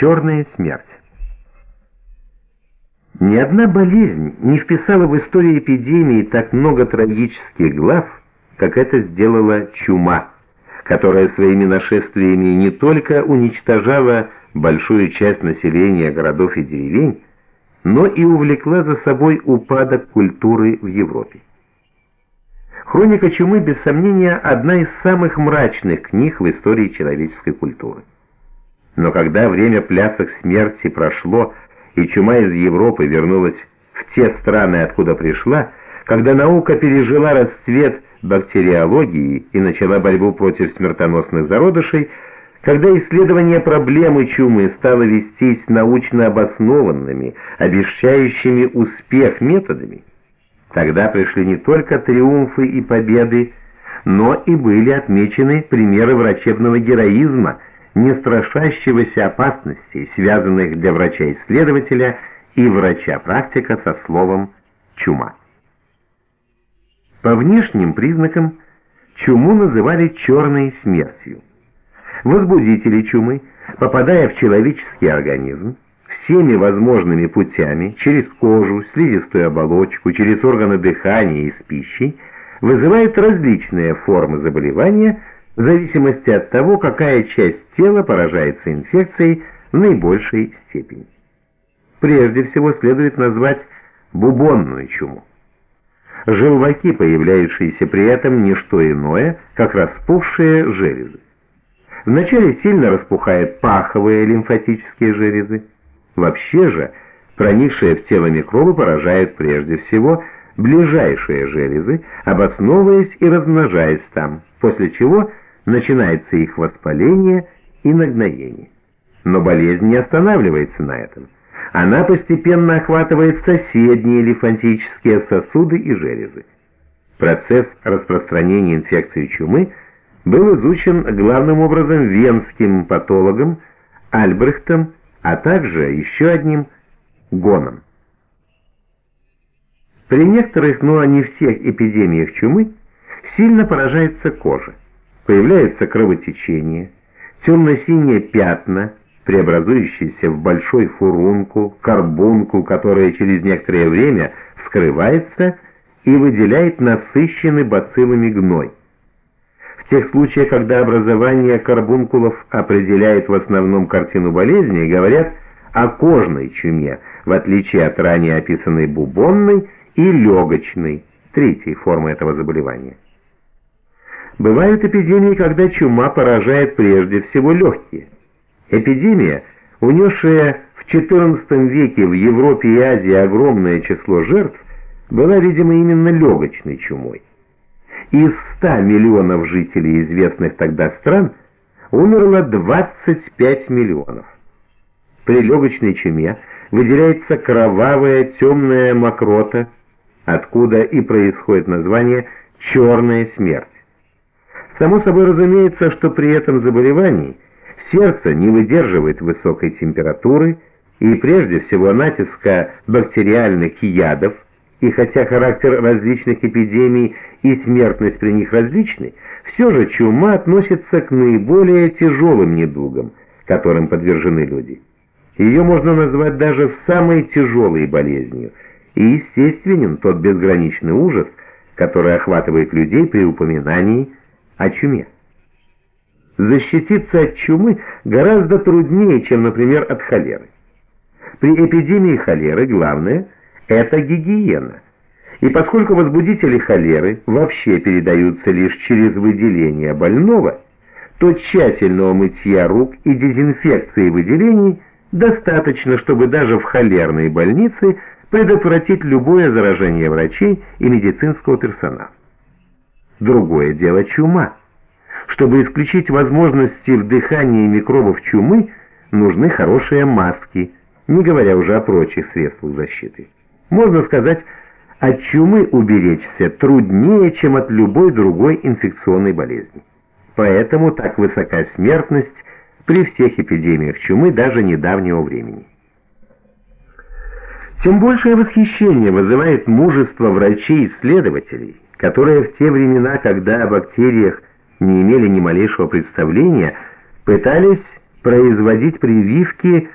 Черная смерть. Ни одна болезнь не вписала в историю эпидемии так много трагических глав, как это сделала чума, которая своими нашествиями не только уничтожала большую часть населения городов и деревень, но и увлекла за собой упадок культуры в Европе. Хроника чумы, без сомнения, одна из самых мрачных книг в истории человеческой культуры. Но когда время плясок смерти прошло, и чума из Европы вернулась в те страны, откуда пришла, когда наука пережила расцвет бактериологии и начала борьбу против смертоносных зародышей, когда исследование проблемы чумы стало вестись научно обоснованными, обещающими успех методами, тогда пришли не только триумфы и победы, но и были отмечены примеры врачебного героизма – не страшащегося опасностей, связанных для врача-исследователя и врача-практика со словом «чума». По внешним признакам чуму называли черной смертью. Возбудители чумы, попадая в человеческий организм, всеми возможными путями, через кожу, слизистую оболочку, через органы дыхания и с пищей, вызывают различные формы заболевания, в зависимости от того, какая часть тела поражается инфекцией в наибольшей степени. Прежде всего следует назвать бубонную чуму. Желваки, появляющиеся при этом, не что иное, как распухшие железы. Вначале сильно распухают паховые лимфатические железы. Вообще же, проникшие в тело микробы поражают прежде всего ближайшие железы, обосновываясь и размножаясь там, после чего начинается их воспаление и нагноение. Но болезнь не останавливается на этом. Она постепенно охватывает соседние лимфатические сосуды и железы. Процесс распространения инфекции чумы был изучен главным образом венским патологом Альбрехтом, а также еще одним Гоном. При некоторых, но не всех эпидемиях чумы сильно поражается кожа появляется кровотечение, темно-синие пятна, преобразующиеся в большой фурункул, карбункул, которая через некоторое время вскрывается и выделяет насыщенный бациллами гной. В тех случаях, когда образование карбункулов определяет в основном картину болезни, говорят о кожной чуме, в отличие от ранее описанной бубонной и легочной, третьей формы этого заболевания. Бывают эпидемии, когда чума поражает прежде всего легкие. Эпидемия, унесшая в XIV веке в Европе и Азии огромное число жертв, была, видимо, именно легочной чумой. Из 100 миллионов жителей известных тогда стран умерло 25 миллионов. При легочной чуме выделяется кровавая темная мокрота, откуда и происходит название «черная смерть». Само собой разумеется, что при этом заболевании сердце не выдерживает высокой температуры и прежде всего натиска бактериальных ядов, и хотя характер различных эпидемий и смертность при них различны, все же чума относится к наиболее тяжелым недугам, которым подвержены люди. Ее можно назвать даже самой тяжелой болезнью, и естественен тот безграничный ужас, который охватывает людей при упоминании о чуме. Защититься от чумы гораздо труднее, чем, например, от холеры. При эпидемии холеры главное – это гигиена. И поскольку возбудители холеры вообще передаются лишь через выделение больного, то тщательного мытья рук и дезинфекции выделений достаточно, чтобы даже в холерной больнице предотвратить любое заражение врачей и медицинского персонала. Другое дело чума. Чтобы исключить возможности вдыхания микробов чумы, нужны хорошие маски, не говоря уже о прочих средствах защиты. Можно сказать, от чумы уберечься труднее, чем от любой другой инфекционной болезни. Поэтому так высока смертность при всех эпидемиях чумы даже недавнего времени. Тем большее восхищение вызывает мужество врачей-исследователей, которые в те времена, когда о бактериях не имели ни малейшего представления, пытались производить прививки